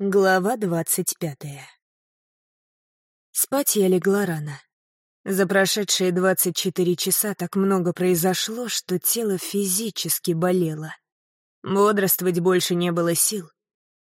Глава двадцать пятая. Спать я легла рано. За прошедшие двадцать четыре часа так много произошло, что тело физически болело. Бодрствовать больше не было сил.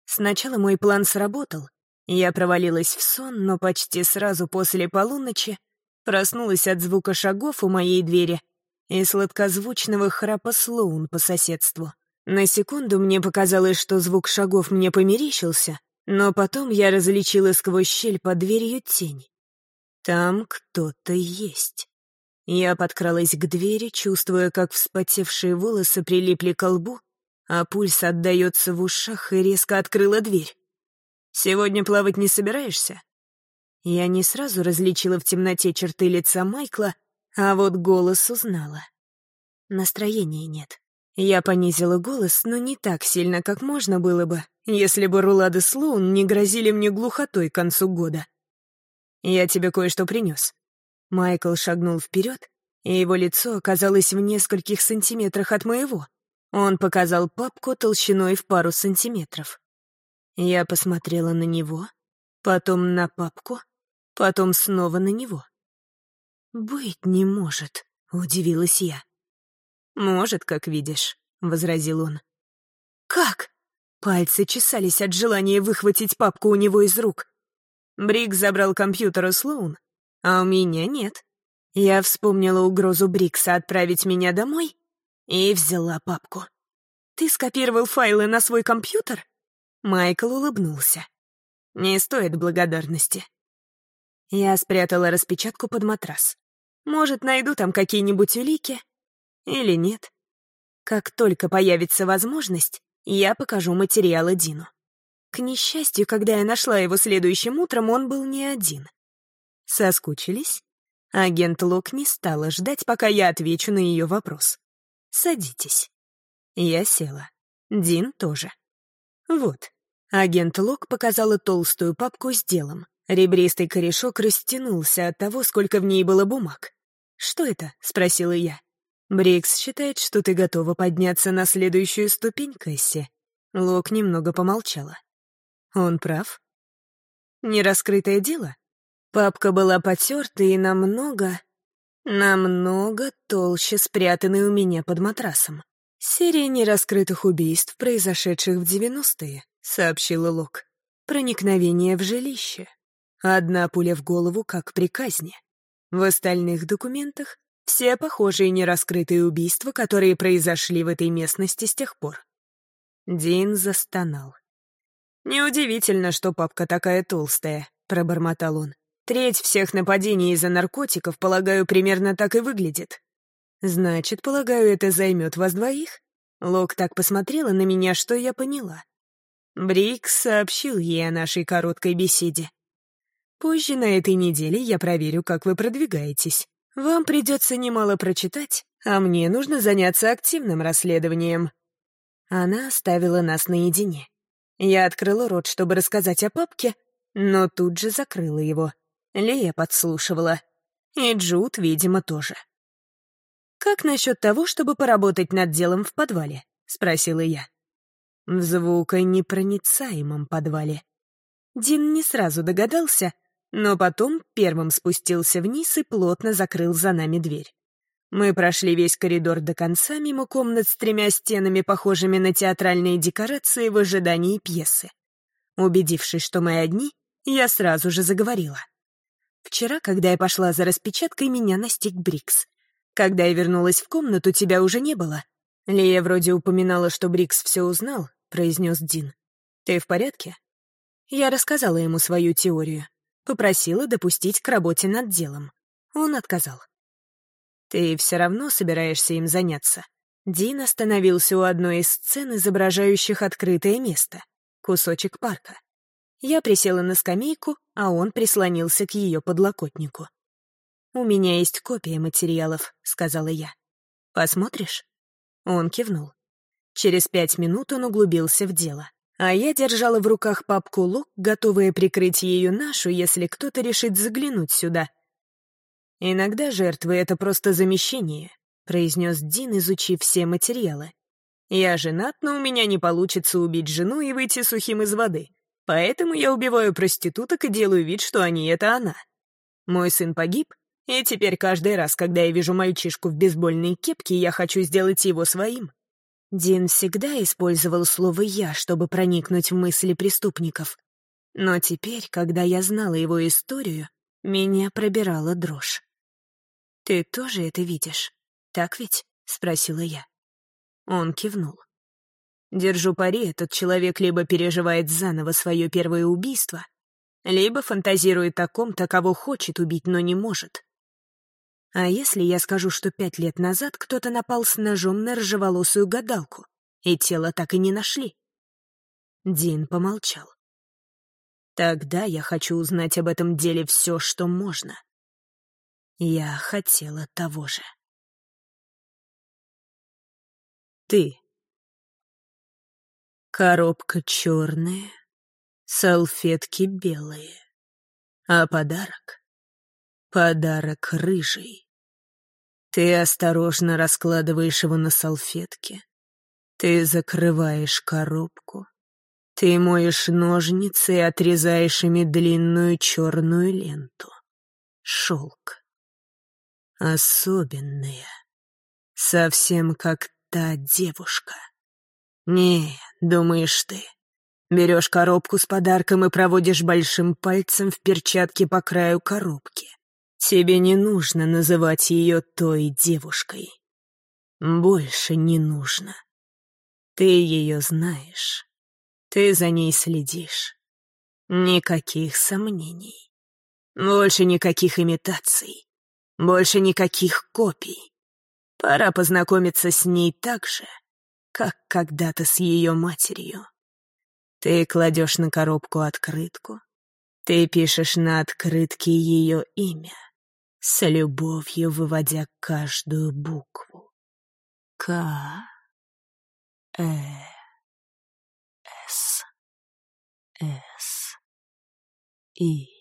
Сначала мой план сработал. Я провалилась в сон, но почти сразу после полуночи проснулась от звука шагов у моей двери и сладкозвучного храпа Слоун по соседству. На секунду мне показалось, что звук шагов мне померещился, но потом я различила сквозь щель под дверью тень. Там кто-то есть. Я подкралась к двери, чувствуя, как вспотевшие волосы прилипли к лбу, а пульс отдается в ушах, и резко открыла дверь. «Сегодня плавать не собираешься?» Я не сразу различила в темноте черты лица Майкла, а вот голос узнала. Настроения нет. Я понизила голос, но не так сильно, как можно было бы, если бы Рулады Слоун не грозили мне глухотой к концу года. «Я тебе кое-что принес». Майкл шагнул вперед, и его лицо оказалось в нескольких сантиметрах от моего. Он показал папку толщиной в пару сантиметров. Я посмотрела на него, потом на папку, потом снова на него. «Быть не может», — удивилась я. «Может, как видишь», — возразил он. «Как?» Пальцы чесались от желания выхватить папку у него из рук. Брик забрал компьютер у Слоун, а у меня нет. Я вспомнила угрозу Брикса отправить меня домой и взяла папку. «Ты скопировал файлы на свой компьютер?» Майкл улыбнулся. «Не стоит благодарности». Я спрятала распечатку под матрас. Может, найду там какие-нибудь улики, или нет. Как только появится возможность, я покажу материалы Дину. К несчастью, когда я нашла его следующим утром, он был не один. Соскучились? Агент Лок не стала ждать, пока я отвечу на ее вопрос. «Садитесь». Я села. Дин тоже. Вот. Агент Лок показала толстую папку с делом. Ребристый корешок растянулся от того, сколько в ней было бумаг. «Что это?» — спросила я. Брикс считает, что ты готова подняться на следующую ступень, Кэсси. Лок немного помолчала. Он прав. Нераскрытое дело? Папка была потерта и намного, намного толще спрятанной у меня под матрасом. Серия нераскрытых убийств, произошедших в 90-е, сообщила Лок. Проникновение в жилище. Одна пуля в голову, как при казни. В остальных документах все похожие нераскрытые убийства, которые произошли в этой местности с тех пор. Дин застонал. «Неудивительно, что папка такая толстая», — пробормотал он. «Треть всех нападений из-за наркотиков, полагаю, примерно так и выглядит». «Значит, полагаю, это займет вас двоих?» Лок так посмотрела на меня, что я поняла. Брикс сообщил ей о нашей короткой беседе. «Позже на этой неделе я проверю, как вы продвигаетесь. Вам придется немало прочитать, а мне нужно заняться активным расследованием». Она оставила нас наедине. Я открыла рот, чтобы рассказать о папке, но тут же закрыла его. Лея подслушивала. И Джуд, видимо, тоже. «Как насчет того, чтобы поработать над делом в подвале?» — спросила я. В звуконепроницаемом подвале. Дин не сразу догадался, но потом первым спустился вниз и плотно закрыл за нами дверь. Мы прошли весь коридор до конца, мимо комнат с тремя стенами, похожими на театральные декорации в ожидании пьесы. Убедившись, что мы одни, я сразу же заговорила. Вчера, когда я пошла за распечаткой, меня настиг Брикс. Когда я вернулась в комнату, тебя уже не было. Лия вроде упоминала, что Брикс все узнал, произнес Дин. Ты в порядке? Я рассказала ему свою теорию. Попросила допустить к работе над делом. Он отказал. «Ты все равно собираешься им заняться?» Дин остановился у одной из сцен, изображающих открытое место — кусочек парка. Я присела на скамейку, а он прислонился к ее подлокотнику. «У меня есть копия материалов», — сказала я. «Посмотришь?» Он кивнул. Через пять минут он углубился в дело. А я держала в руках папку Лук, готовая прикрыть ею нашу, если кто-то решит заглянуть сюда. «Иногда жертвы — это просто замещение», — произнес Дин, изучив все материалы. «Я женат, но у меня не получится убить жену и выйти сухим из воды. Поэтому я убиваю проституток и делаю вид, что они — это она. Мой сын погиб, и теперь каждый раз, когда я вижу мальчишку в бейсбольной кепке, я хочу сделать его своим. Дин всегда использовал слово «я», чтобы проникнуть в мысли преступников. Но теперь, когда я знала его историю, меня пробирала дрожь. «Ты тоже это видишь, так ведь?» — спросила я. Он кивнул. Держу пари, этот человек либо переживает заново свое первое убийство, либо фантазирует о ком-то, кого хочет убить, но не может. А если я скажу, что пять лет назад кто-то напал с ножом на рыжеволосую гадалку, и тело так и не нашли? Дин помолчал. Тогда я хочу узнать об этом деле все, что можно. Я хотела того же. Ты. Коробка черная, салфетки белые. А подарок? Подарок рыжий. Ты осторожно раскладываешь его на салфетке. Ты закрываешь коробку. Ты моешь ножницы и отрезаешь ими длинную черную ленту. Шелк. Особенная. Совсем как та девушка. Не, думаешь ты. Берешь коробку с подарком и проводишь большим пальцем в перчатке по краю коробки. Тебе не нужно называть ее той девушкой. Больше не нужно. Ты ее знаешь. Ты за ней следишь. Никаких сомнений. Больше никаких имитаций. Больше никаких копий. Пора познакомиться с ней так же, как когда-то с ее матерью. Ты кладешь на коробку открытку. Ты пишешь на открытке ее имя, с любовью выводя каждую букву. К, Э, С, С, И.